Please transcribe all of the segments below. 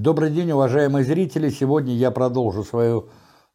Добрый день, уважаемые зрители! Сегодня я продолжу свою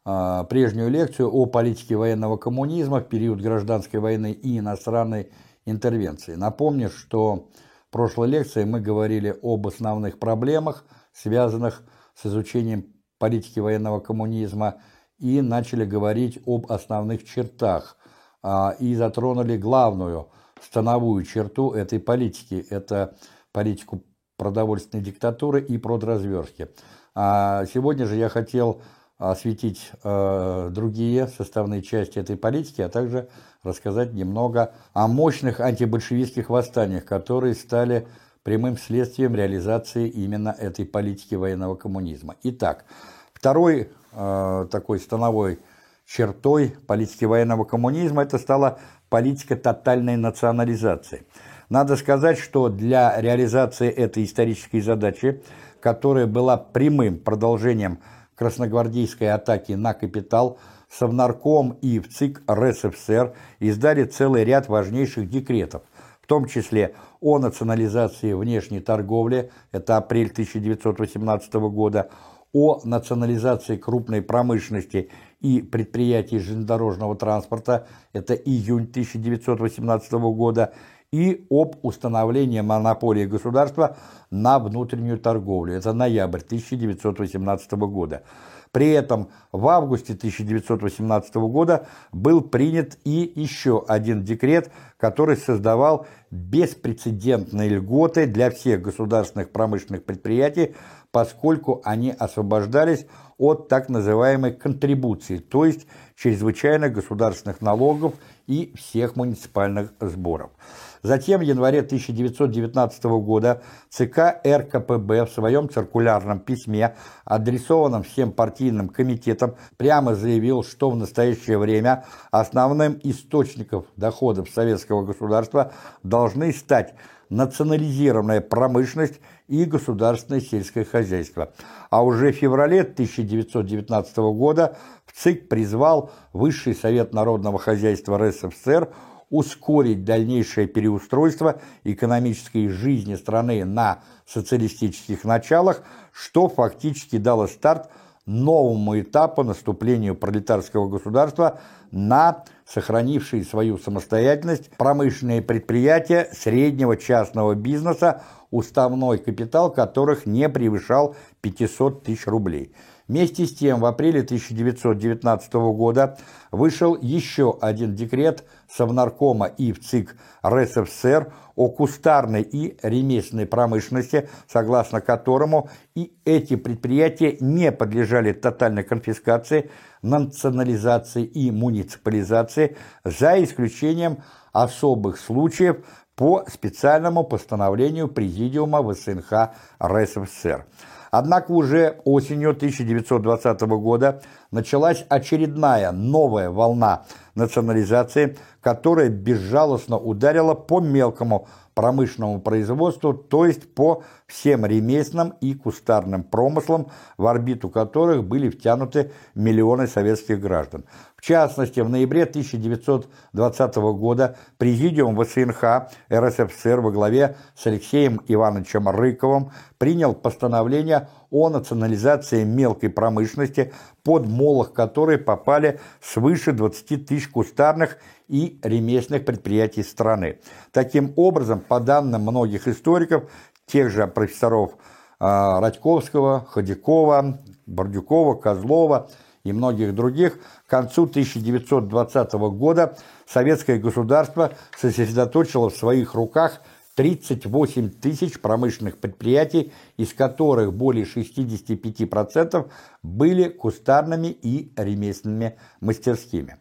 э, прежнюю лекцию о политике военного коммунизма в период гражданской войны и иностранной интервенции. Напомню, что в прошлой лекции мы говорили об основных проблемах, связанных с изучением политики военного коммунизма, и начали говорить об основных чертах, э, и затронули главную становую черту этой политики – это политику продовольственной диктатуры и продразверстки. А сегодня же я хотел осветить э, другие составные части этой политики, а также рассказать немного о мощных антибольшевистских восстаниях, которые стали прямым следствием реализации именно этой политики военного коммунизма. Итак, второй э, такой становой чертой политики военного коммунизма это стала политика тотальной национализации – надо сказать, что для реализации этой исторической задачи, которая была прямым продолжением красногвардейской атаки на капитал, Совнарком и в ЦИК РСФСР издали целый ряд важнейших декретов, в том числе о национализации внешней торговли, это апрель 1918 года, о национализации крупной промышленности и предприятий железнодорожного транспорта, это июнь 1918 года, и об установлении монополии государства на внутреннюю торговлю. Это ноябрь 1918 года. При этом в августе 1918 года был принят и еще один декрет, который создавал беспрецедентные льготы для всех государственных промышленных предприятий, поскольку они освобождались от так называемой контрибуции, то есть чрезвычайных государственных налогов и всех муниципальных сборов. Затем в январе 1919 года ЦК РКПБ в своем циркулярном письме, адресованном всем партийным комитетам, прямо заявил, что в настоящее время основным источником доходов советского государства должны стать национализированная промышленность и государственное сельское хозяйство. А уже в феврале 1919 года ЦИК призвал Высший совет народного хозяйства РСФСР ускорить дальнейшее переустройство экономической жизни страны на социалистических началах, что фактически дало старт новому этапу наступления пролетарского государства на сохранившие свою самостоятельность. Промышленные предприятия среднего частного бизнеса, уставной капитал которых не превышал 500 тысяч рублей – Вместе с тем, в апреле 1919 года вышел еще один декрет Совнаркома и в ЦИК РСФСР о кустарной и ремесленной промышленности, согласно которому и эти предприятия не подлежали тотальной конфискации, национализации и муниципализации, за исключением особых случаев по специальному постановлению Президиума ВСНХ РСФСР. Однако уже осенью 1920 года началась очередная новая волна национализации, которая безжалостно ударила по мелкому промышленному производству, то есть по всем ремесленным и кустарным промыслам, в орбиту которых были втянуты миллионы советских граждан. В частности, в ноябре 1920 года Президиум ВСНХ РСФСР во главе с Алексеем Ивановичем Рыковым принял постановление о национализации мелкой промышленности, под молох которой попали свыше 20 тысяч кустарных и ремесленных предприятий страны. Таким образом, по данным многих историков, тех же профессоров э, Радьковского, Ходякова, Бордюкова, Козлова и многих других, к концу 1920 года советское государство сосредоточило в своих руках 38 тысяч промышленных предприятий, из которых более 65% были кустарными и ремесленными мастерскими.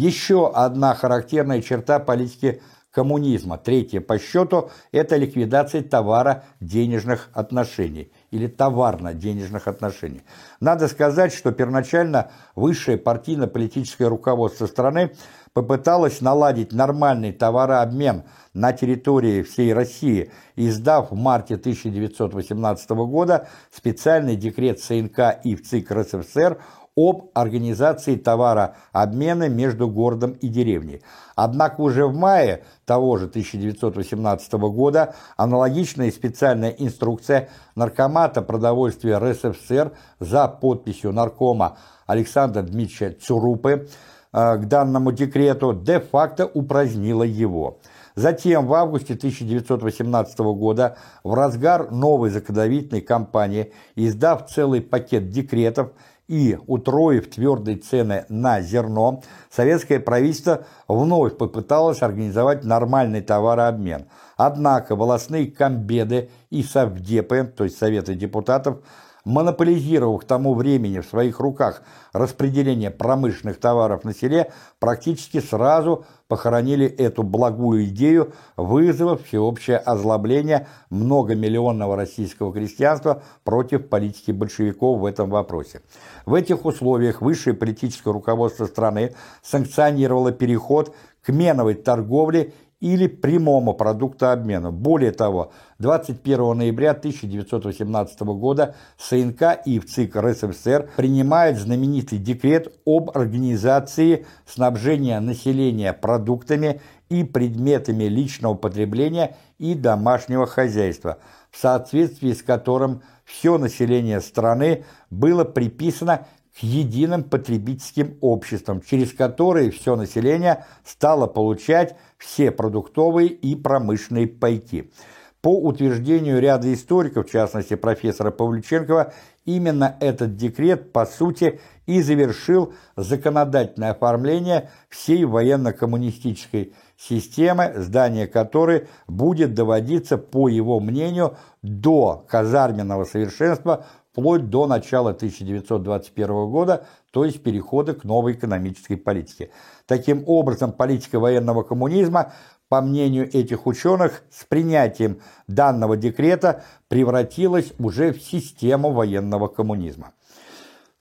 Еще одна характерная черта политики коммунизма, третья по счету, это ликвидация товара-денежных отношений или товарно-денежных отношений. Надо сказать, что первоначально высшее партийно-политическое руководство страны попыталось наладить нормальный товарообмен на территории всей России, издав в марте 1918 года специальный декрет ЦНК и в РСФСР об организации товарообмена между городом и деревней. Однако уже в мае того же 1918 года аналогичная специальная инструкция Наркомата продовольствия РСФСР за подписью наркома Александра Дмитриевича Цурупы э, к данному декрету де-факто упразднила его. Затем в августе 1918 года, в разгар новой законодательной кампании, издав целый пакет декретов и утроив твердые цены на зерно, советское правительство вновь попыталось организовать нормальный товарообмен. Однако волосные комбеды и совдепы, то есть Советы депутатов, монополизировав к тому времени в своих руках распределение промышленных товаров на селе, практически сразу похоронили эту благую идею, вызвав всеобщее озлобление многомиллионного российского крестьянства против политики большевиков в этом вопросе. В этих условиях высшее политическое руководство страны санкционировало переход к меновой торговле или прямому продуктообмену. Более того, 21 ноября 1918 года СНК и ВЦИК РСФСР принимает знаменитый декрет об организации снабжения населения продуктами и предметами личного потребления и домашнего хозяйства, в соответствии с которым все население страны было приписано к единым потребительским обществам, через которые все население стало получать все продуктовые и промышленные пайки. По утверждению ряда историков, в частности профессора Павлюченкова, именно этот декрет, по сути, и завершил законодательное оформление всей военно-коммунистической системы, здание которой будет доводиться, по его мнению, до казарменного совершенства вплоть до начала 1921 года, то есть перехода к новой экономической политике. Таким образом, политика военного коммунизма, по мнению этих ученых, с принятием данного декрета превратилась уже в систему военного коммунизма.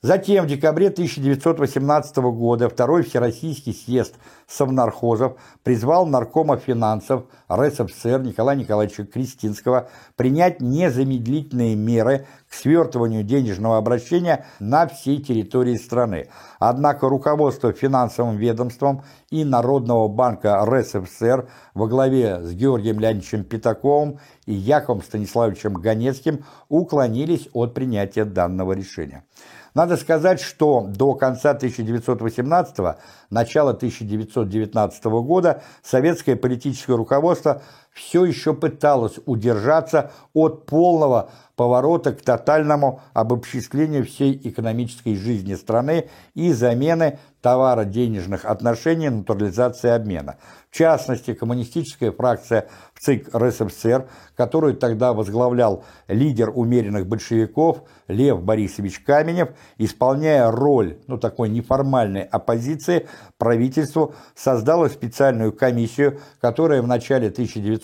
Затем в декабре 1918 года Второй Всероссийский съезд совнархозов призвал наркома финансов РСФСР Николая Николаевича Кристинского принять незамедлительные меры к свертыванию денежного обращения на всей территории страны. Однако руководство финансовым ведомством и Народного банка РСФСР во главе с Георгием Леонидовичем Пятаковым и Яковом Станиславовичем Ганецким уклонились от принятия данного решения. Надо сказать, что до конца 1918 начала 1919 года советское политическое руководство все еще пыталось удержаться от полного поворота к тотальному обобществлению всей экономической жизни страны и замены товаро-денежных отношений натурализации обмена. В частности, коммунистическая фракция в ЦИК РСФСР, которую тогда возглавлял лидер умеренных большевиков Лев Борисович Каменев, исполняя роль ну, такой неформальной оппозиции правительству, создала специальную комиссию, которая в начале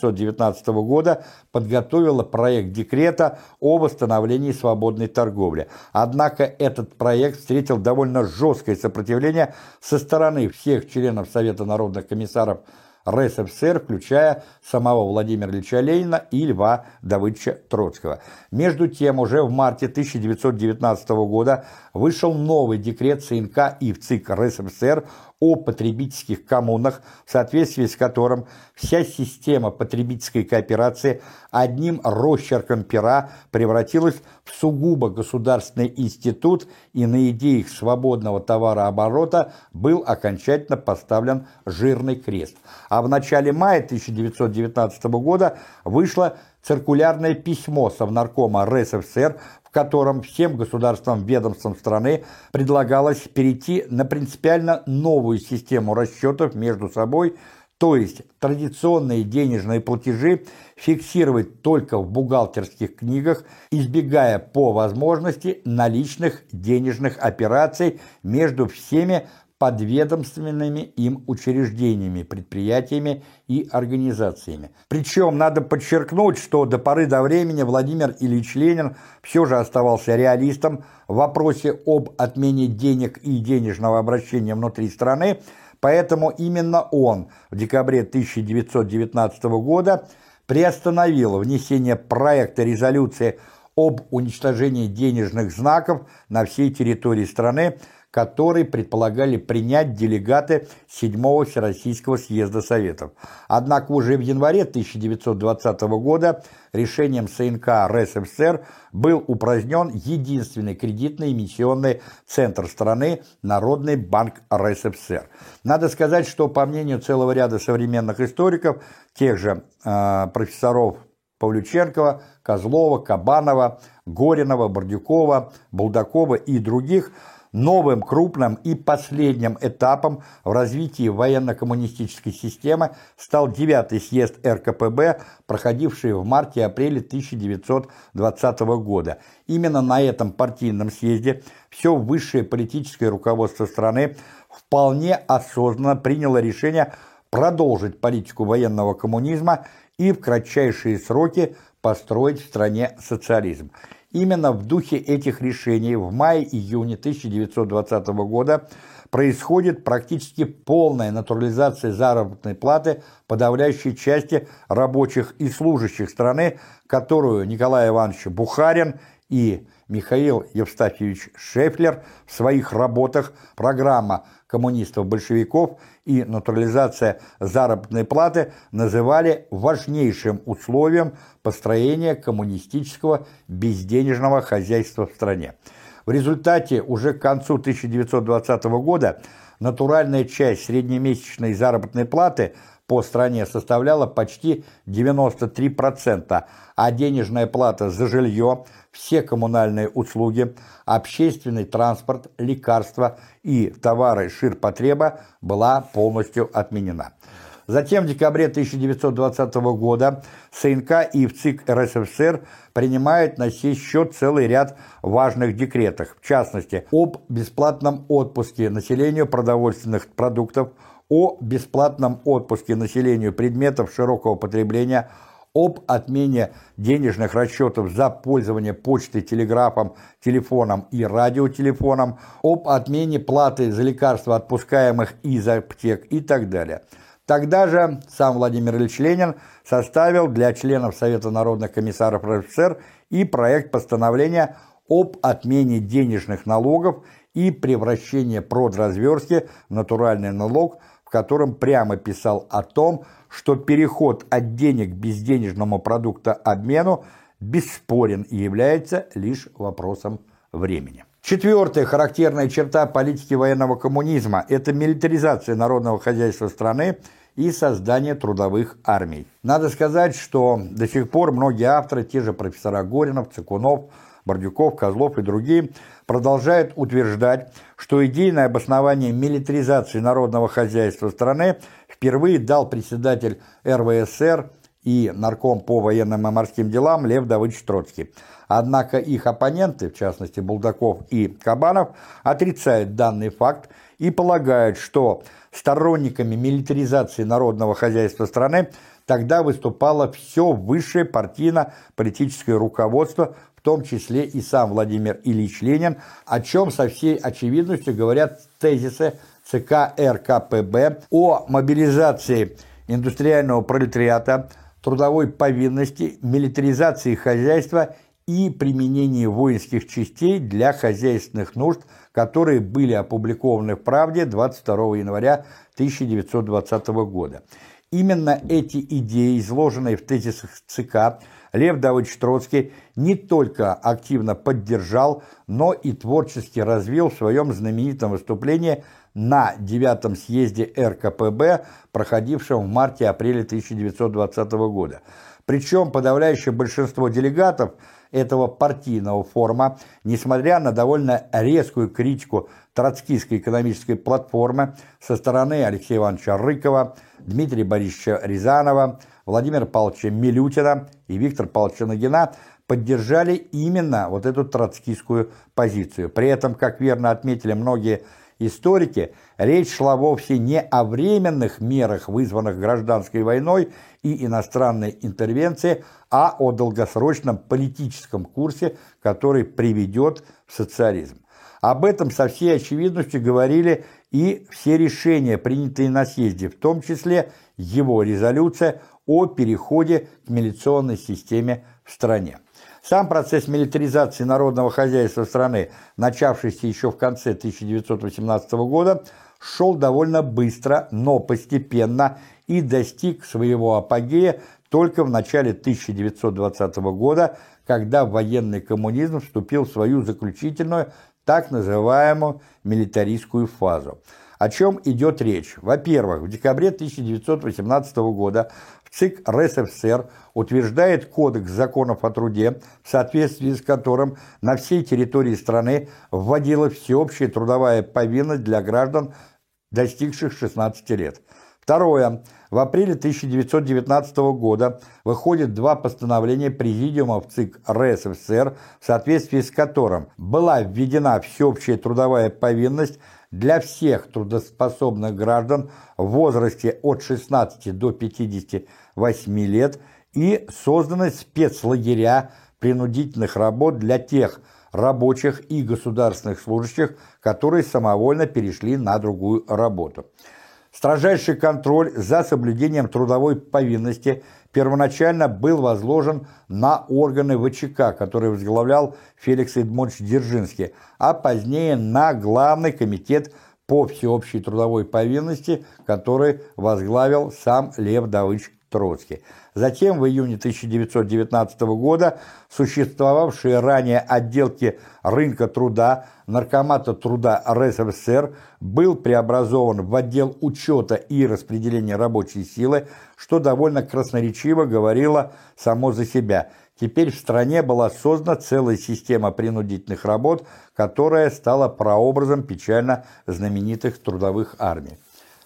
1919 года подготовила проект декрета о восстановлении свободной торговли. Однако этот проект встретил довольно жесткое сопротивление со стороны всех членов Совета народных комиссаров РСФСР, включая самого Владимира Ильича Ленина и Льва Давыдовича Троцкого. Между тем, уже в марте 1919 года вышел новый декрет ЦНК и ВЦИК РСФСР о потребительских коммунах, в соответствии с которым вся система потребительской кооперации одним росчерком пера превратилась в сугубо государственный институт и на идеях свободного товарооборота был окончательно поставлен жирный крест. А в начале мая 1919 года вышло циркулярное письмо Совнаркома РСФСР, котором всем государствам ведомствам страны предлагалось перейти на принципиально новую систему расчетов между собой, то есть традиционные денежные платежи фиксировать только в бухгалтерских книгах, избегая по возможности наличных денежных операций между всеми подведомственными им учреждениями, предприятиями и организациями. Причем надо подчеркнуть, что до поры до времени Владимир Ильич Ленин все же оставался реалистом в вопросе об отмене денег и денежного обращения внутри страны, поэтому именно он в декабре 1919 года приостановил внесение проекта резолюции об уничтожении денежных знаков на всей территории страны, который предполагали принять делегаты 7-го Всероссийского съезда Советов. Однако уже в январе 1920 года решением СНК РСФСР был упразднен единственный кредитный эмиссионный центр страны Народный банк РСФСР. Надо сказать, что по мнению целого ряда современных историков, тех же э, профессоров Павлюченкова, Козлова, Кабанова, Горинова, Бордюкова, Булдакова и других – Новым крупным и последним этапом в развитии военно-коммунистической системы стал 9-й съезд РКПБ, проходивший в марте-апреле 1920 года. Именно на этом партийном съезде все высшее политическое руководство страны вполне осознанно приняло решение продолжить политику военного коммунизма и в кратчайшие сроки построить в стране социализм. Именно в духе этих решений в мае-июне 1920 года происходит практически полная натурализация заработной платы подавляющей части рабочих и служащих страны, которую Николай Иванович Бухарин и Михаил Евстафьевич Шефлер в своих работах «Программа коммунистов-большевиков и натурализация заработной платы называли важнейшим условием построения коммунистического безденежного хозяйства в стране. В результате уже к концу 1920 года натуральная часть среднемесячной заработной платы по стране составляла почти 93%, а денежная плата за жилье, все коммунальные услуги, общественный транспорт, лекарства и товары ширпотреба была полностью отменена. Затем в декабре 1920 года СНК и в ЦИК РСФСР принимают на сей счет целый ряд важных декретов, в частности, об бесплатном отпуске населению продовольственных продуктов, о бесплатном отпуске населению предметов широкого потребления, об отмене денежных расчетов за пользование почтой, телеграфом, телефоном и радиотелефоном, об отмене платы за лекарства, отпускаемых из аптек и так далее. Тогда же сам Владимир Ильич Ленин составил для членов Совета народных комиссаров РСФСР и проект постановления об отмене денежных налогов и превращении продразверстки в натуральный налог – котором прямо писал о том, что переход от денег к безденежному продуктообмену бесспорен и является лишь вопросом времени. Четвертая характерная черта политики военного коммунизма – это милитаризация народного хозяйства страны и создание трудовых армий. Надо сказать, что до сих пор многие авторы, те же профессора Горинов, Цикунов, Бордюков, Козлов и другие – продолжает утверждать, что идейное обоснование милитаризации народного хозяйства страны впервые дал председатель РВСР и нарком по военным и морским делам Лев Давыдович Троцкий. Однако их оппоненты, в частности Булдаков и Кабанов, отрицают данный факт и полагают, что сторонниками милитаризации народного хозяйства страны тогда выступало все высшее партийно-политическое руководство том числе и сам Владимир Ильич Ленин, о чем со всей очевидностью говорят тезисы ЦК РКПБ о мобилизации индустриального пролетариата, трудовой повинности, милитаризации хозяйства и применении воинских частей для хозяйственных нужд, которые были опубликованы в «Правде» 22 января 1920 года. Именно эти идеи, изложенные в тезисах ЦК, Лев Давыдович Троцкий не только активно поддержал, но и творчески развил в своем знаменитом выступлении на девятом съезде РКПБ, проходившем в марте-апреле 1920 года. Причем подавляющее большинство делегатов этого партийного форума, несмотря на довольно резкую критику троцкистской экономической платформы со стороны Алексея Ивановича Рыкова, Дмитрия Борисовича Рязанова, Владимира Павловича Милютина и Виктора Павловича Нагина поддержали именно вот эту троцкистскую позицию. При этом, как верно отметили многие историки, речь шла вовсе не о временных мерах, вызванных гражданской войной и иностранной интервенцией, а о долгосрочном политическом курсе, который приведет в социализм. Об этом со всей очевидностью говорили и все решения, принятые на съезде, в том числе его резолюция о переходе к милиционной системе в стране. Сам процесс милитаризации народного хозяйства страны, начавшийся еще в конце 1918 года, шел довольно быстро, но постепенно и достиг своего апогея только в начале 1920 года, когда военный коммунизм вступил в свою заключительную, так называемую милитаристскую фазу. О чем идет речь? Во-первых, в декабре 1918 года ЦИК РСФСР утверждает Кодекс законов о труде, в соответствии с которым на всей территории страны вводилась всеобщая трудовая повинность для граждан, достигших 16 лет. Второе. В апреле 1919 года выходят два постановления Президиума в ЦИК РСФСР, в соответствии с которым была введена всеобщая трудовая повинность для всех трудоспособных граждан в возрасте от 16 до 58 лет и созданы спецлагеря принудительных работ для тех рабочих и государственных служащих, которые самовольно перешли на другую работу. Строжайший контроль за соблюдением трудовой повинности первоначально был возложен на органы ВЧК, которые возглавлял Феликс Эдмонович Дзержинский, а позднее на Главный комитет по всеобщей трудовой повинности, который возглавил сам Лев Давыдович Троцкий. Затем в июне 1919 года существовавшие ранее отделки рынка труда Наркомата труда РСФСР был преобразован в отдел учета и распределения рабочей силы, что довольно красноречиво говорило само за себя. Теперь в стране была создана целая система принудительных работ, которая стала прообразом печально знаменитых трудовых армий.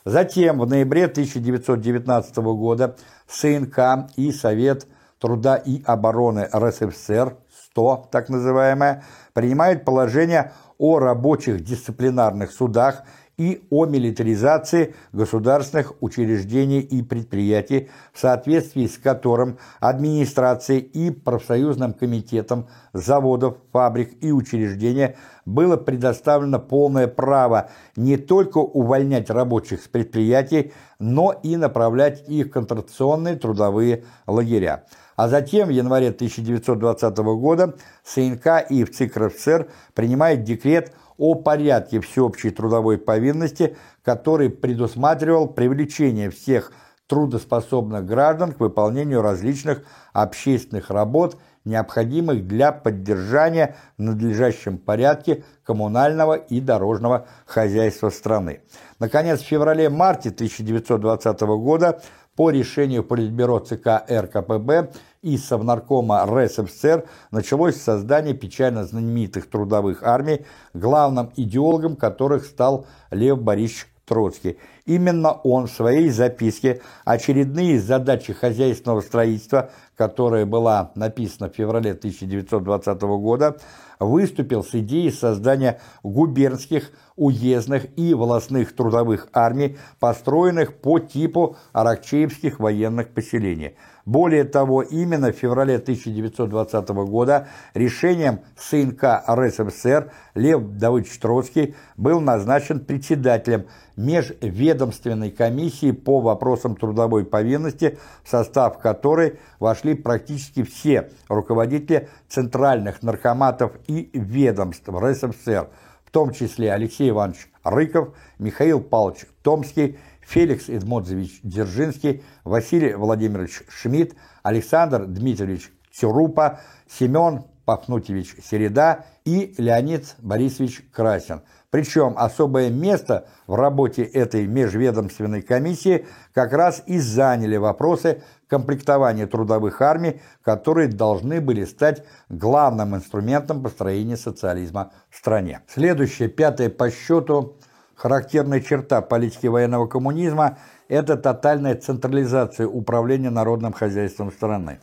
Затем в ноябре 1919 года СНК и Совет труда и обороны РСФСР, 100 так называемое, принимают положение о рабочих дисциплинарных судах и о милитаризации государственных учреждений и предприятий, в соответствии с которым администрацией и профсоюзным комитетом заводов, фабрик и учреждений было предоставлено полное право не только увольнять рабочих с предприятий, но и направлять их в контракционные трудовые лагеря. А затем в январе 1920 года СНК и в ЦИК РФСР принимает декрет порядке всеобщей трудовой повинности, который предусматривал привлечение всех трудоспособных граждан к выполнению различных общественных работ, необходимых для поддержания в надлежащем порядке коммунального и дорожного хозяйства страны. Наконец, в феврале-марте 1920 года по решению Политбюро ЦК РКПБ и Совнаркома РСФСР началось создание печально знаменитых трудовых армий, главным идеологом которых стал Лев Борисович Троцкий. Именно он в своей записке «Очередные задачи хозяйственного строительства», которая была написана в феврале 1920 года, выступил с идеей создания губернских, уездных и волостных трудовых армий, построенных по типу аракчеевских военных поселений – более того, именно в феврале 1920 года решением СНК РСФСР Лев Давыдович Троцкий был назначен председателем межведомственной комиссии по вопросам трудовой повинности, в состав которой вошли практически все руководители центральных наркоматов и ведомств РСФСР, в том числе Алексей Иванович Рыков, Михаил Павлович Томский, Феликс Эдмодзевич Дзержинский, Василий Владимирович Шмидт, Александр Дмитриевич Цюрупа, Семен Пафнутьевич Середа и Леонид Борисович Красин. Причем особое место в работе этой межведомственной комиссии как раз и заняли вопросы комплектования трудовых армий, которые должны были стать главным инструментом построения социализма в стране. Следующее, пятое по счету, Характерная черта политики военного коммунизма – это тотальная централизация управления народным хозяйством страны.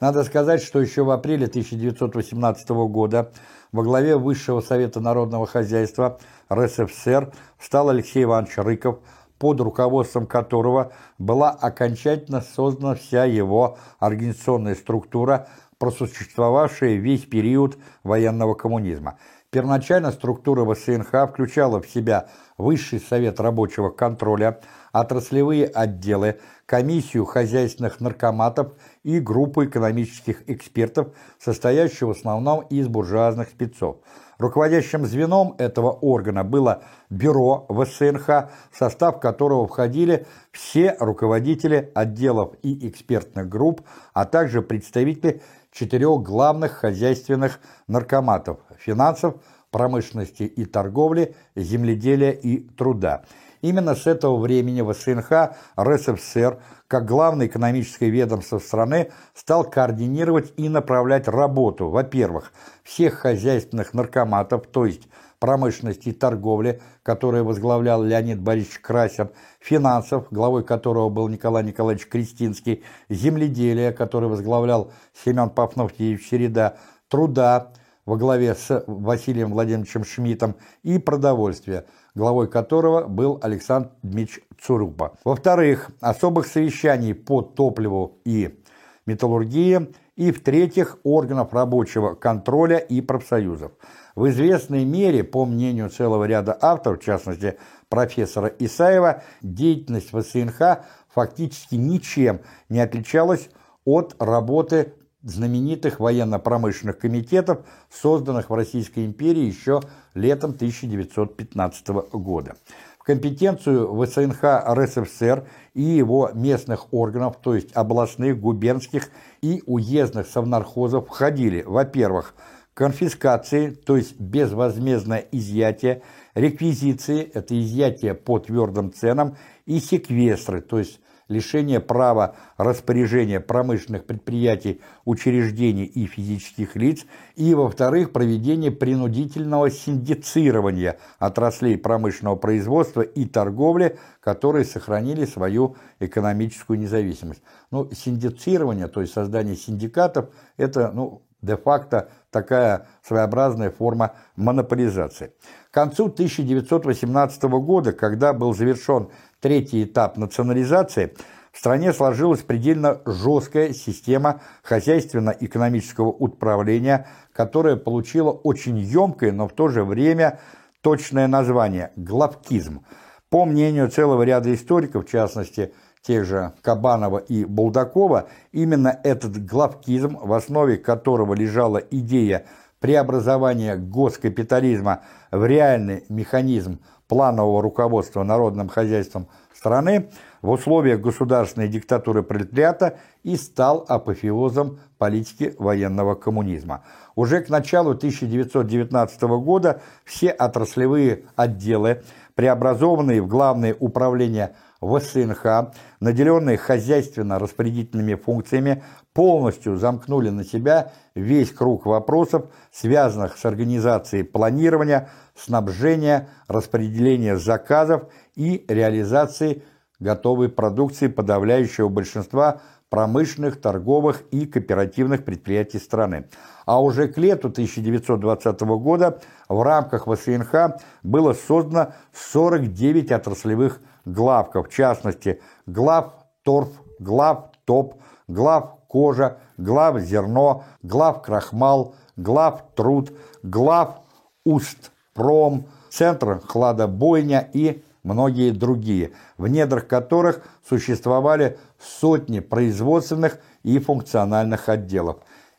Надо сказать, что еще в апреле 1918 года во главе Высшего Совета Народного Хозяйства РСФСР стал Алексей Иванович Рыков, под руководством которого была окончательно создана вся его организационная структура, просуществовавшая весь период военного коммунизма. Первоначально структура ВСНХ включала в себя Высший совет рабочего контроля, отраслевые отделы, комиссию хозяйственных наркоматов и группу экономических экспертов, состоящую в основном из буржуазных спецов. Руководящим звеном этого органа было бюро ВСНХ, состав которого входили все руководители отделов и экспертных групп, а также представители четырех главных хозяйственных наркоматов – финансов, промышленности и торговли, земледелия и труда. Именно с этого времени ВСНХ РСФСР, как главное экономическое ведомство страны, стал координировать и направлять работу, во-первых, всех хозяйственных наркоматов, то есть промышленности и торговли, которые возглавлял Леонид Борисович Красин, финансов, главой которого был Николай Николаевич Кристинский, земледелия, который возглавлял Семен Пафнутьевич Середа, труда во главе с Василием Владимировичем Шмидтом и продовольствия, главой которого был Александр Дмитриевич Цурупа. Во-вторых, особых совещаний по топливу и металлургии, и, в-третьих, органов рабочего контроля и профсоюзов. В известной мере, по мнению целого ряда авторов, в частности профессора Исаева, деятельность ВСНХ фактически ничем не отличалась от работы знаменитых военно-промышленных комитетов, созданных в Российской империи еще летом 1915 года. В компетенцию ВСНХ РСФСР и его местных органов, то есть областных, губернских и уездных совнархозов, входили, во-первых, конфискации, то есть безвозмездное изъятие, реквизиции, это изъятие по твердым ценам, и секвестры, то есть лишение права распоряжения промышленных предприятий, учреждений и физических лиц, и, во-вторых, проведение принудительного синдицирования отраслей промышленного производства и торговли, которые сохранили свою экономическую независимость. Ну, синдицирование, то есть создание синдикатов, это, ну, де-факто такая своеобразная форма монополизации. К концу 1918 года, когда был завершен третий этап национализации, в стране сложилась предельно жесткая система хозяйственно-экономического управления, которая получила очень емкое, но в то же время точное название – главкизм. По мнению целого ряда историков, в частности, тех же Кабанова и Булдакова, именно этот главкизм, в основе которого лежала идея преобразования госкапитализма в реальный механизм планового руководства народным хозяйством страны в условиях государственной диктатуры пролетариата и стал апофеозом политики военного коммунизма. Уже к началу 1919 года все отраслевые отделы, преобразованные в главные управления ВСНХ, наделенные хозяйственно-распорядительными функциями, полностью замкнули на себя весь круг вопросов, связанных с организацией планирования, снабжения, распределения заказов и реализацией готовой продукции подавляющего большинства промышленных, торговых и кооперативных предприятий страны. А уже к лету 1920 года в рамках ВСНХ было создано 49 отраслевых главков, в частности, глав торф, глав топ, глав кожа, глав зерно, глав крахмал, глав труд, глав уст пром, центр хладобойня и многие другие, в недрах которых существовали сотни производственных и функциональных отделов.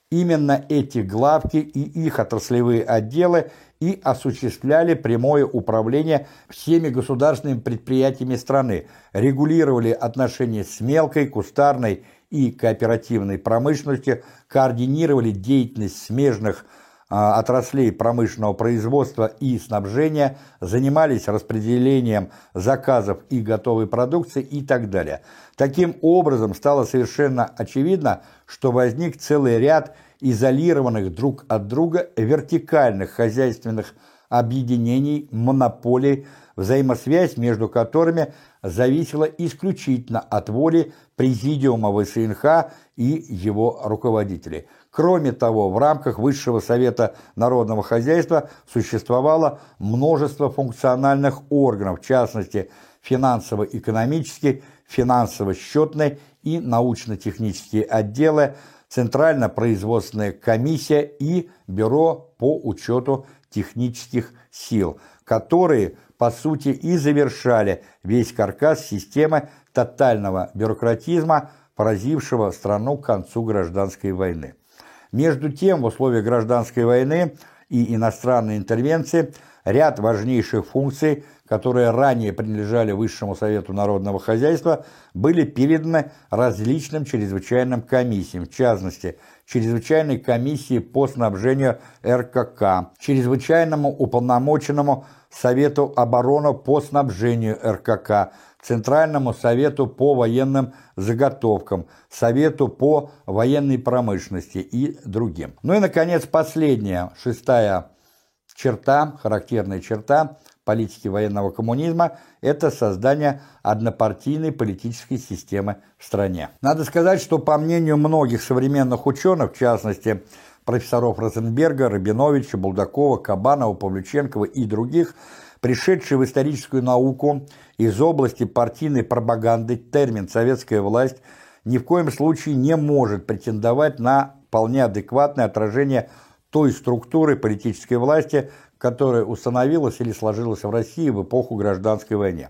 Именно эти главки и их отраслевые отделы и осуществляли прямое управление всеми государственными предприятиями страны, регулировали отношения с мелкой, кустарной и кооперативной промышленностью, координировали деятельность смежных отраслей промышленного производства и снабжения, занимались распределением заказов и готовой продукции и так далее. Таким образом, стало совершенно очевидно, что возник целый ряд изолированных друг от друга вертикальных хозяйственных объединений, монополий, взаимосвязь между которыми зависела исключительно от воли Президиума ВСНХ и его руководителей. Кроме того, в рамках Высшего Совета Народного Хозяйства существовало множество функциональных органов, в частности, финансово-экономический, финансово-счетный и научно-технические отделы, Центрально-производственная комиссия и Бюро по учету технических сил, которые, по сути, и завершали весь каркас системы тотального бюрократизма, поразившего страну к концу гражданской войны. Между тем, в условиях гражданской войны и иностранной интервенции ряд важнейших функций, которые ранее принадлежали Высшему Совету Народного Хозяйства, были переданы различным чрезвычайным комиссиям, в частности, Чрезвычайной комиссии по снабжению РКК, Чрезвычайному уполномоченному Совету обороны по снабжению РКК, Центральному совету по военным заготовкам, Совету по военной промышленности и другим. Ну и, наконец, последняя, шестая черта, характерная черта политики военного коммунизма – это создание однопартийной политической системы в стране. Надо сказать, что по мнению многих современных ученых, в частности, профессоров Розенберга, Рабиновича, Булдакова, Кабанова, Павлюченкова и других, пришедшие в историческую науку из области партийной пропаганды термин «советская власть» ни в коем случае не может претендовать на вполне адекватное отражение той структуры политической власти, которая установилась или сложилась в России в эпоху гражданской войны.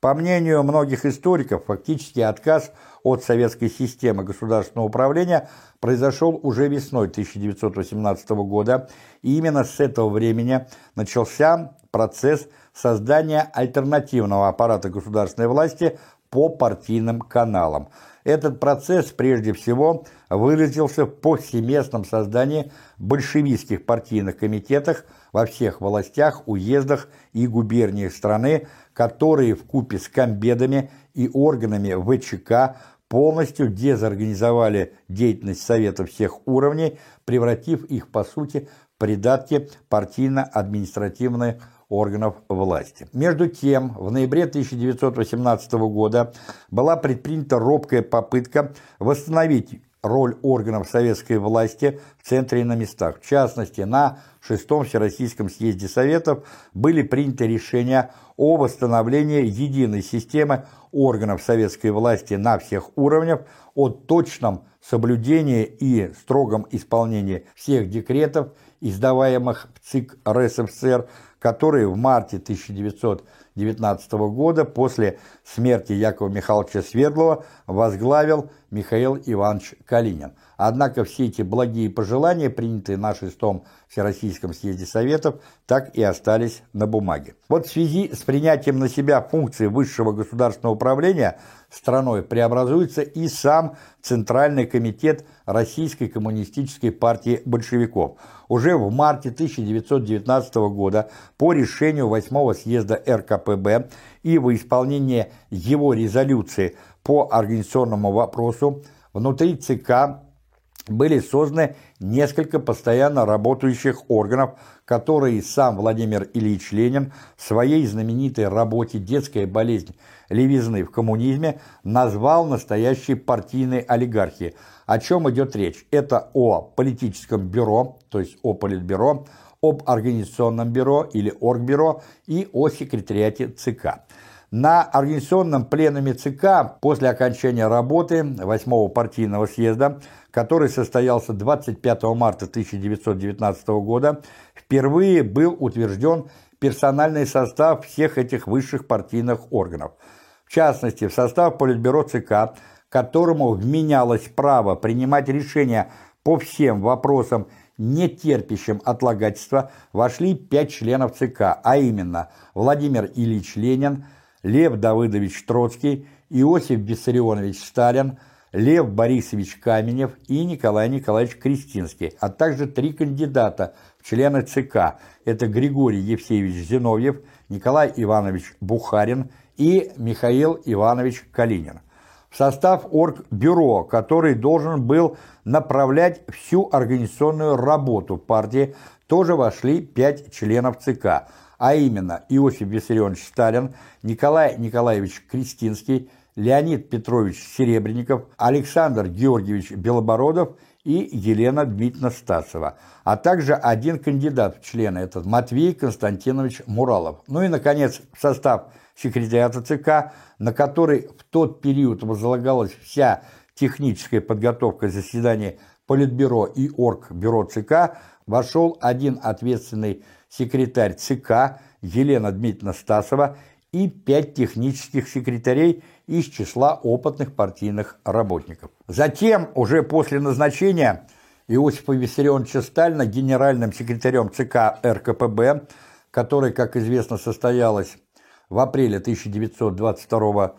По мнению многих историков, фактически отказ от советской системы государственного управления произошел уже весной 1918 года, и именно с этого времени начался процесс создания альтернативного аппарата государственной власти по партийным каналам. Этот процесс прежде всего выразился в повсеместном создании большевистских партийных комитетов во всех властях, уездах и губерниях страны, которые в купе с комбедами и органами ВЧК полностью дезорганизовали деятельность Советов всех уровней, превратив их, по сути, в придатки партийно-административных органов власти. Между тем, в ноябре 1918 года была предпринята робкая попытка восстановить роль органов советской власти в центре и на местах. В частности, на Шестом Всероссийском съезде Советов были приняты решения о восстановлении единой системы органов советской власти на всех уровнях, о точном соблюдении и строгом исполнении всех декретов, издаваемых в ЦИК РСФСР, который в марте 1919 года после смерти Якова Михайловича Свердлова возглавил Михаил Иванович Калинин. Однако все эти благие пожелания, принятые на шестом Всероссийском съезде Советов, так и остались на бумаге. Вот в связи с принятием на себя функции высшего государственного управления страной преобразуется и сам Центральный комитет Российской коммунистической партии большевиков. Уже в марте 1919 года по решению 8 съезда РКПБ и во исполнение его резолюции по организационному вопросу внутри ЦК были созданы несколько постоянно работающих органов, которые сам Владимир Ильич Ленин в своей знаменитой работе «Детская болезнь левизны в коммунизме» назвал настоящей партийной олигархией. О чем идет речь? Это о политическом бюро, то есть о политбюро, об организационном бюро или оргбюро и о секретариате ЦК. На организационном пленуме ЦК после окончания работы 8 партийного съезда который состоялся 25 марта 1919 года, впервые был утвержден персональный состав всех этих высших партийных органов. В частности, в состав Политбюро ЦК, которому вменялось право принимать решения по всем вопросам, не терпящим отлагательства, вошли пять членов ЦК, а именно Владимир Ильич Ленин, Лев Давыдович Троцкий, Иосиф Виссарионович Сталин, Лев Борисович Каменев и Николай Николаевич Кристинский, а также три кандидата в члены ЦК. Это Григорий Евсеевич Зиновьев, Николай Иванович Бухарин и Михаил Иванович Калинин. В состав Оргбюро, который должен был направлять всю организационную работу партии, тоже вошли пять членов ЦК, а именно Иосиф Виссарионович Сталин, Николай Николаевич Кристинский, Леонид Петрович Серебренников, Александр Георгиевич Белобородов и Елена Дмитриевна Стасова, а также один кандидат в члены, этот Матвей Константинович Муралов. Ну и, наконец, состав секретариата ЦК, на который в тот период возлагалась вся техническая подготовка заседаний Политбюро и Оргбюро ЦК, вошел один ответственный секретарь ЦК Елена Дмитриевна Стасова и пять технических секретарей из числа опытных партийных работников. Затем, уже после назначения Иосифа Виссарионовича Сталина генеральным секретарем ЦК РКПБ, который, как известно, состоялось в апреле 1922 года,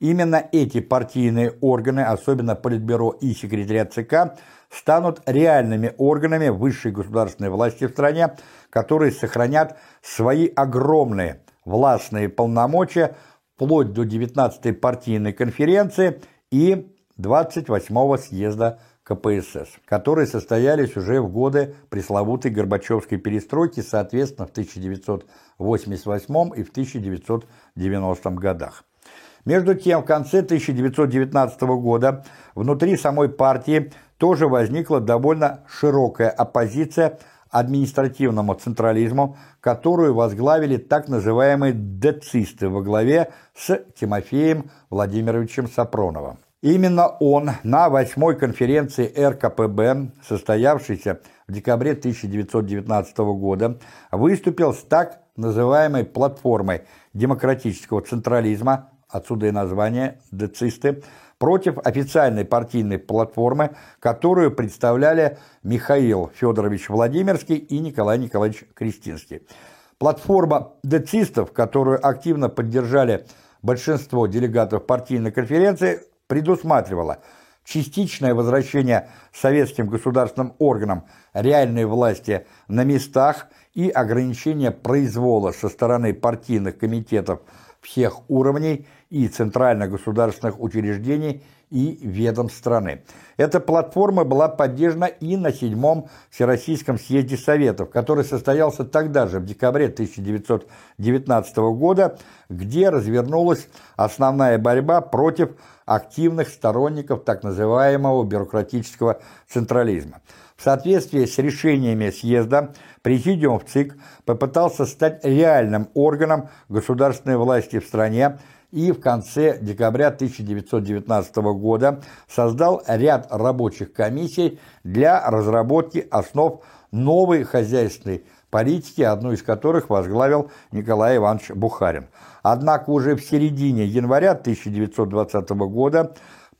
именно эти партийные органы, особенно Политбюро и секретариат ЦК, станут реальными органами высшей государственной власти в стране, которые сохранят свои огромные властные полномочия вплоть до 19-й партийной конференции и 28-го съезда КПСС, которые состоялись уже в годы пресловутой Горбачевской перестройки, соответственно, в 1988 и в 1990 годах. Между тем, в конце 1919 года внутри самой партии тоже возникла довольно широкая оппозиция административному централизму, которую возглавили так называемые децисты во главе с Тимофеем Владимировичем Сапроновым. Именно он на восьмой конференции РКПБ, состоявшейся в декабре 1919 года, выступил с так называемой платформой демократического централизма, отсюда и название «децисты», против официальной партийной платформы, которую представляли Михаил Федорович Владимирский и Николай Николаевич Кристинский. Платформа децистов, которую активно поддержали большинство делегатов партийной конференции, предусматривала частичное возвращение советским государственным органам реальной власти на местах и ограничение произвола со стороны партийных комитетов всех уровней и центрально-государственных учреждений и ведомств страны. Эта платформа была поддержана и на седьмом Всероссийском съезде Советов, который состоялся тогда же, в декабре 1919 года, где развернулась основная борьба против активных сторонников так называемого бюрократического централизма. В соответствии с решениями съезда, Президиум ЦИК попытался стать реальным органом государственной власти в стране и в конце декабря 1919 года создал ряд рабочих комиссий для разработки основ новой хозяйственной политики, одну из которых возглавил Николай Иванович Бухарин. Однако уже в середине января 1920 года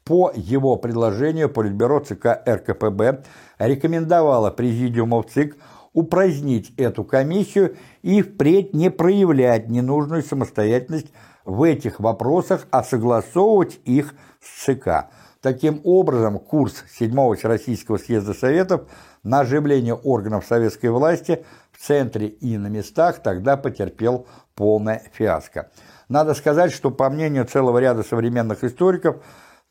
по его предложению Политбюро ЦК РКПБ рекомендовало Президиуму ЦИК упразднить эту комиссию и впредь не проявлять ненужную самостоятельность в этих вопросах, а согласовывать их с ЦК. Таким образом, курс 7-го Всероссийского съезда Советов на оживление органов советской власти в центре и на местах тогда потерпел полное фиаско. Надо сказать, что по мнению целого ряда современных историков,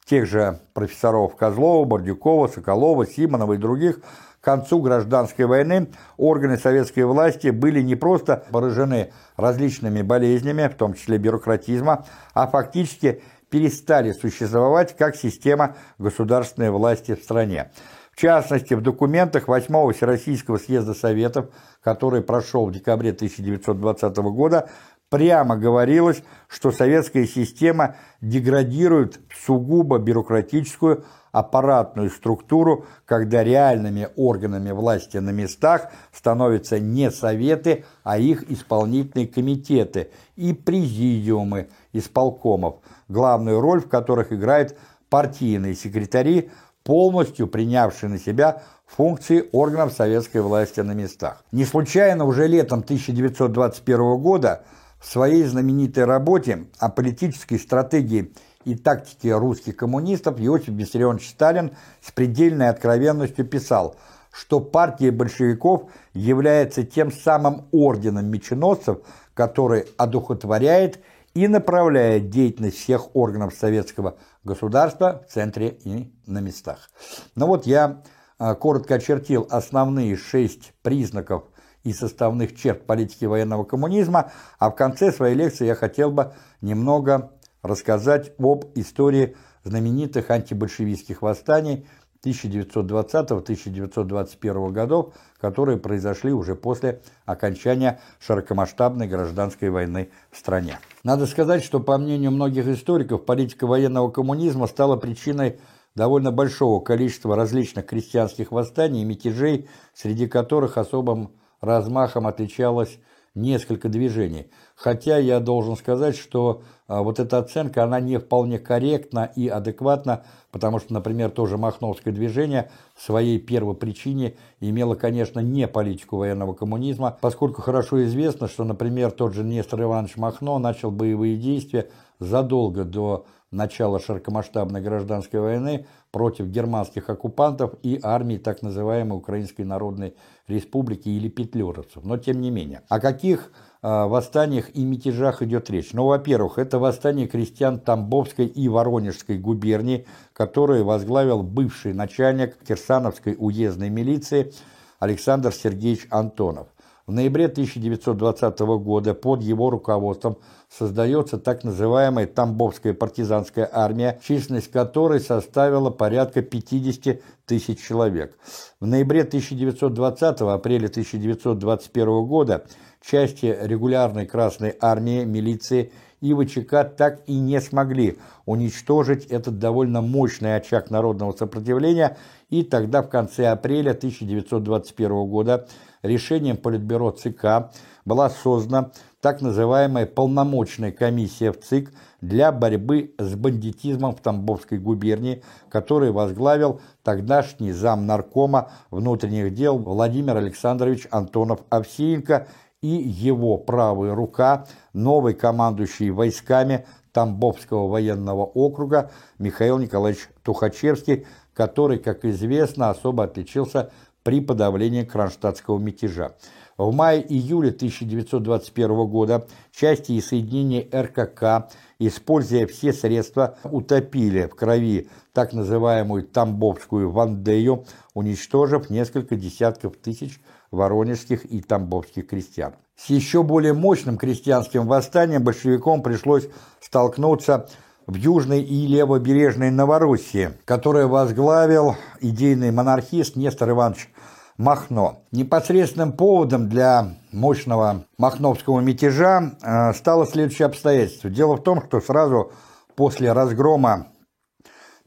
тех же профессоров Козлова, Бордюкова, Соколова, Симонова и других, концу гражданской войны органы советской власти были не просто поражены различными болезнями, в том числе бюрократизма, а фактически перестали существовать как система государственной власти в стране. В частности, в документах 8-го Всероссийского съезда Советов, который прошел в декабре 1920 года, Прямо говорилось, что советская система деградирует сугубо бюрократическую аппаратную структуру, когда реальными органами власти на местах становятся не советы, а их исполнительные комитеты и президиумы исполкомов, главную роль в которых играют партийные секретари, полностью принявшие на себя функции органов советской власти на местах. Не случайно уже летом 1921 года своей знаменитой работе о политической стратегии и тактике русских коммунистов Иосиф Виссарионович Сталин с предельной откровенностью писал, что партия большевиков является тем самым орденом меченосцев, который одухотворяет и направляет деятельность всех органов советского государства в центре и на местах. Ну вот я а, коротко очертил основные шесть признаков и составных черт политики военного коммунизма, а в конце своей лекции я хотел бы немного рассказать об истории знаменитых антибольшевистских восстаний 1920-1921 годов, которые произошли уже после окончания широкомасштабной гражданской войны в стране. Надо сказать, что по мнению многих историков, политика военного коммунизма стала причиной довольно большого количества различных крестьянских восстаний и мятежей, среди которых особым размахом отличалась несколько движений. Хотя я должен сказать, что а, вот эта оценка, она не вполне корректна и адекватна, потому что, например, тоже Махновское движение в своей первой причине имело, конечно, не политику военного коммунизма, поскольку хорошо известно, что, например, тот же Нестор Иванович Махно начал боевые действия задолго до начала широкомасштабной гражданской войны против германских оккупантов и армии так называемой Украинской Народной или петлюровцев. Но тем не менее. О каких э, восстаниях и мятежах идет речь? Ну, во-первых, это восстание крестьян Тамбовской и Воронежской губернии, которое возглавил бывший начальник Кирсановской уездной милиции Александр Сергеевич Антонов. В ноябре 1920 года под его руководством создается так называемая Тамбовская партизанская армия, численность которой составила порядка 50 тысяч человек. В ноябре 1920 апреля 1921 года части регулярной Красной армии, милиции и ВЧК так и не смогли уничтожить этот довольно мощный очаг народного сопротивления, и тогда в конце апреля 1921 года решением Политбюро ЦК была создана так называемая полномочная комиссия в ЦИК для борьбы с бандитизмом в Тамбовской губернии, который возглавил тогдашний зам наркома внутренних дел Владимир Александрович Антонов Овсеенко и его правая рука, новый командующий войсками Тамбовского военного округа Михаил Николаевич Тухачевский, который, как известно, особо отличился при подавлении кронштадтского мятежа. В мае-июле 1921 года части и соединения РКК, используя все средства, утопили в крови так называемую Тамбовскую Вандею, уничтожив несколько десятков тысяч воронежских и тамбовских крестьян. С еще более мощным крестьянским восстанием большевикам пришлось столкнуться в южной и левобережной Новороссии, которое возглавил идейный монархист Нестор Иванович Махно. Непосредственным поводом для мощного махновского мятежа э, стало следующее обстоятельство. Дело в том, что сразу после разгрома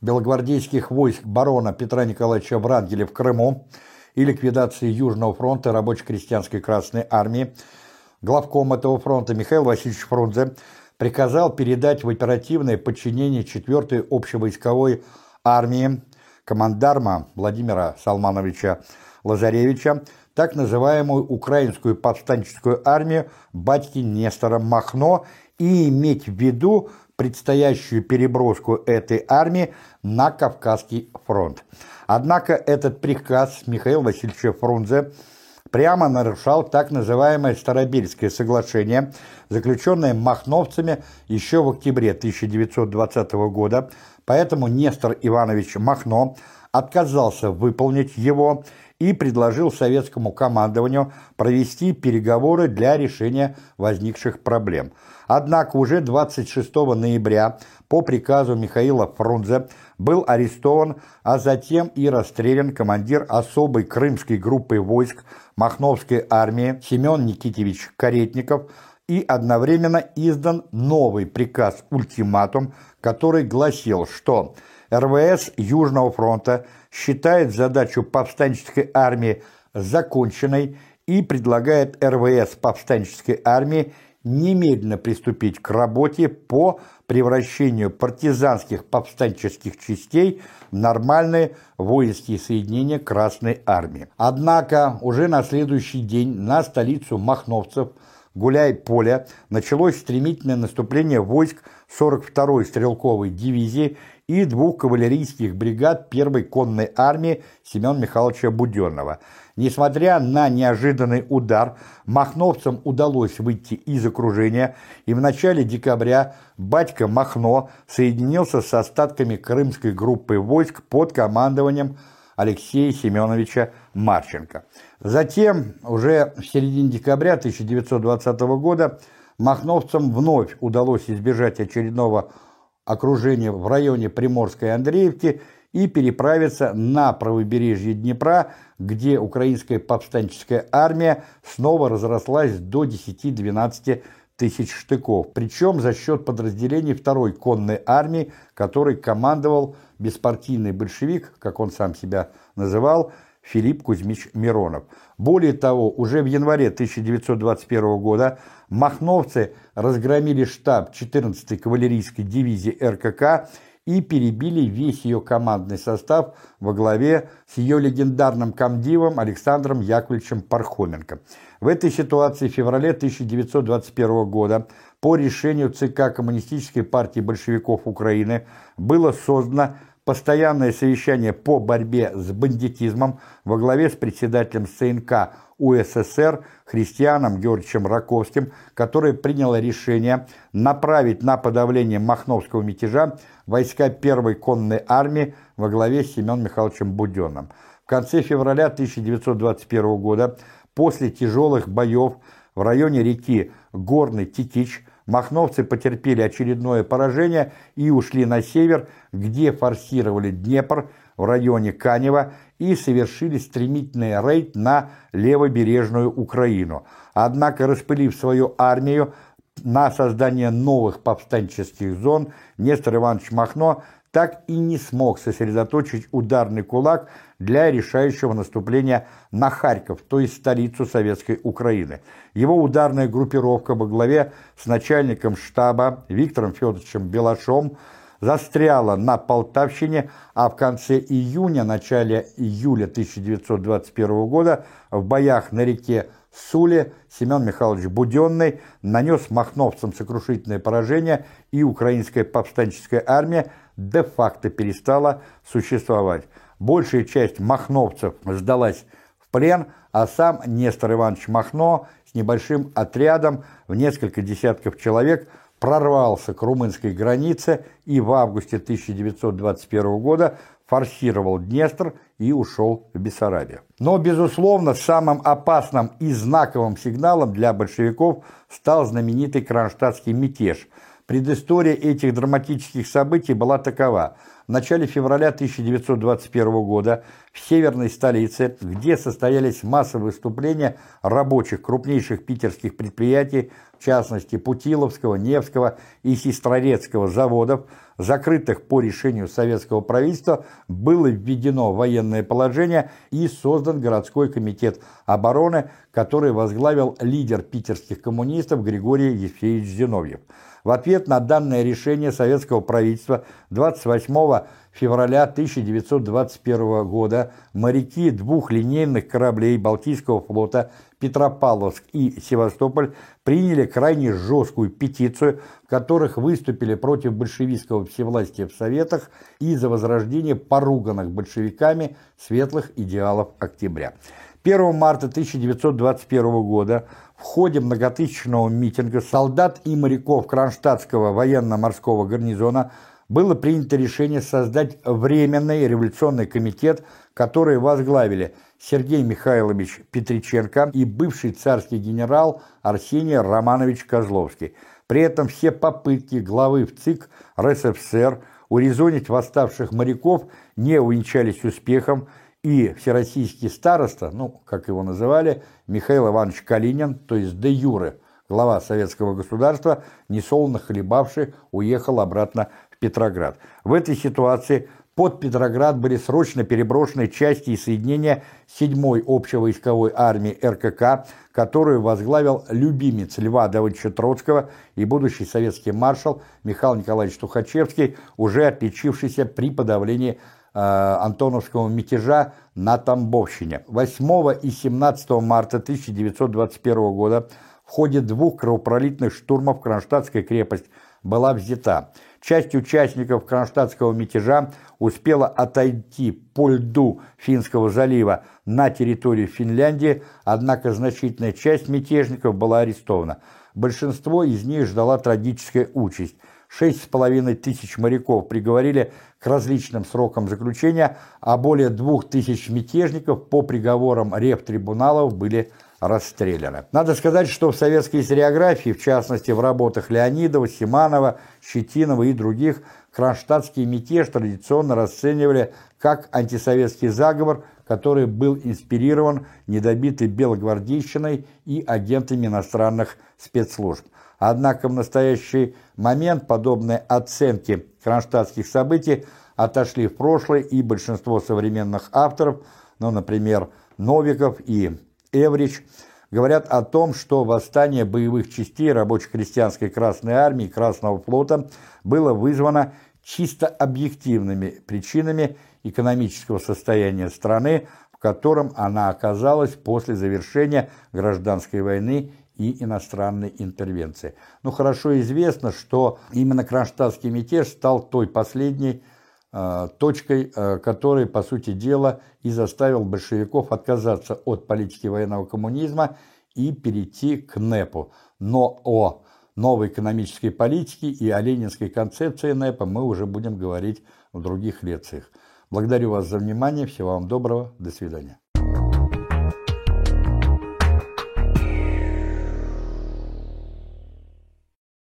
белогвардейских войск барона Петра Николаевича Врангеля в Крыму и ликвидации Южного фронта рабоче-крестьянской Красной Армии, главком этого фронта Михаил Васильевич Фрунзе приказал передать в оперативное подчинение 4-й общевойсковой армии командарма Владимира Салмановича Лазаревича так называемую украинскую повстанческую армию батьки Нестора Махно. И иметь в виду предстоящую переброску этой армии на Кавказский фронт. Однако этот приказ Михаила Васильевича Фрунзе – прямо нарушал так называемое Старобельское соглашение, заключенное махновцами еще в октябре 1920 года, поэтому Нестор Иванович Махно отказался выполнить его и предложил советскому командованию провести переговоры для решения возникших проблем. Однако уже 26 ноября по приказу Михаила Фрунзе был арестован, а затем и расстрелян командир особой крымской группы войск Махновской армии Семен Никитевич Каретников и одновременно издан новый приказ-ультиматум, который гласил, что РВС Южного фронта считает задачу повстанческой армии законченной и предлагает РВС повстанческой армии немедленно приступить к работе по превращению партизанских повстанческих частей в нормальные воинские соединения Красной Армии. Однако уже на следующий день на столицу махновцев Гуляй-Поля началось стремительное наступление войск 42-й стрелковой дивизии и двух кавалерийских бригад 1-й конной армии Семена Михайловича Буденного – Несмотря на неожиданный удар, махновцам удалось выйти из окружения, и в начале декабря батька Махно соединился с остатками крымской группы войск под командованием Алексея Семеновича Марченко. Затем, уже в середине декабря 1920 года, махновцам вновь удалось избежать очередного окружения в районе Приморской Андреевки и переправиться на правобережье Днепра, где украинская повстанческая армия снова разрослась до 10-12 тысяч штыков, причем за счет подразделений второй конной армии, которой командовал беспартийный большевик, как он сам себя называл, Филипп Кузьмич Миронов. Более того, уже в январе 1921 года махновцы разгромили штаб 14-й кавалерийской дивизии РКК и перебили весь ее командный состав во главе с ее легендарным комдивом Александром Яковлевичем Пархоменко. В этой ситуации в феврале 1921 года по решению ЦК Коммунистической партии большевиков Украины было создано постоянное совещание по борьбе с бандитизмом во главе с председателем ЦНК УССР Христианом Георгиевичем Раковским, которое приняло решение направить на подавление Махновского мятежа войска первой конной армии во главе с Семеном Михайловичем Буденным. В конце февраля 1921 года, после тяжелых боев в районе реки Горный Титич, махновцы потерпели очередное поражение и ушли на север, где форсировали Днепр в районе Канева и совершили стремительный рейд на левобережную Украину. Однако, распылив свою армию на создание новых повстанческих зон, Нестор Иванович Махно так и не смог сосредоточить ударный кулак для решающего наступления на Харьков, то есть столицу Советской Украины. Его ударная группировка во главе с начальником штаба Виктором Федоровичем Белашом застряла на Полтавщине, а в конце июня, начале июля 1921 года в боях на реке Суле Семен Михайлович Буденный нанес махновцам сокрушительное поражение, и украинская повстанческая армия де-факто перестала существовать. Большая часть махновцев сдалась в плен, а сам Нестор Иванович Махно с небольшим отрядом в несколько десятков человек – прорвался к румынской границе и в августе 1921 года форсировал Днестр и ушел в Бессарабию. Но, безусловно, самым опасным и знаковым сигналом для большевиков стал знаменитый кронштадтский мятеж. Предыстория этих драматических событий была такова – в начале февраля 1921 года в северной столице, где состоялись массовые выступления рабочих крупнейших питерских предприятий, в частности Путиловского, Невского и Сестрорецкого заводов, закрытых по решению советского правительства, было введено военное положение и создан городской комитет обороны, который возглавил лидер питерских коммунистов Григорий Ефеевич Зиновьев. В ответ на данное решение советского правительства 28 февраля 1921 года моряки двух линейных кораблей Балтийского флота Петропавловск и Севастополь приняли крайне жесткую петицию, в которых выступили против большевистского всевластия в Советах и за возрождение поруганных большевиками светлых идеалов октября. 1 марта 1921 года в ходе многотысячного митинга солдат и моряков Кронштадтского военно-морского гарнизона было принято решение создать Временный революционный комитет, который возглавили Сергей Михайлович Петриченко и бывший царский генерал Арсений Романович Козловский. При этом все попытки главы в ЦИК РСФСР урезонить восставших моряков не увенчались успехом, и всероссийский староста, ну, как его называли, Михаил Иванович Калинин, то есть де юре, глава советского государства, несолоно хлебавший, уехал обратно в Петроград. В этой ситуации под Петроград были срочно переброшены части и соединения 7-й общевойсковой армии РКК, которую возглавил любимец Льва Давыдовича Троцкого и будущий советский маршал Михаил Николаевич Тухачевский, уже отличившийся при подавлении Антоновского мятежа на Тамбовщине. 8 и 17 марта 1921 года в ходе двух кровопролитных штурмов Кронштадтская крепость была взята. Часть участников Кронштадтского мятежа успела отойти по льду Финского залива на территорию Финляндии, однако значительная часть мятежников была арестована. Большинство из них ждала трагическая участь – Шесть с половиной тысяч моряков приговорили к различным срокам заключения, а более двух тысяч мятежников по приговорам рев-трибуналов были расстреляны. Надо сказать, что в советской историографии, в частности в работах Леонидова, Симанова, Щетинова и других, кронштадтский мятеж традиционно расценивали как антисоветский заговор, который был инспирирован недобитой белогвардейщиной и агентами иностранных спецслужб. Однако в настоящий момент подобные оценки кронштадтских событий отошли в прошлое, и большинство современных авторов, ну, например, Новиков и Эврич, говорят о том, что восстание боевых частей рабоче-крестьянской Красной Армии и Красного флота было вызвано чисто объективными причинами экономического состояния страны, в котором она оказалась после завершения гражданской войны и иностранной интервенции. Но хорошо известно, что именно Кронштадтский мятеж стал той последней э, точкой, э, которая, по сути дела, и заставил большевиков отказаться от политики военного коммунизма и перейти к НЭПу. Но о новой экономической политике и о ленинской концепции НЭПа мы уже будем говорить в других лекциях. Благодарю вас за внимание, всего вам доброго, до свидания.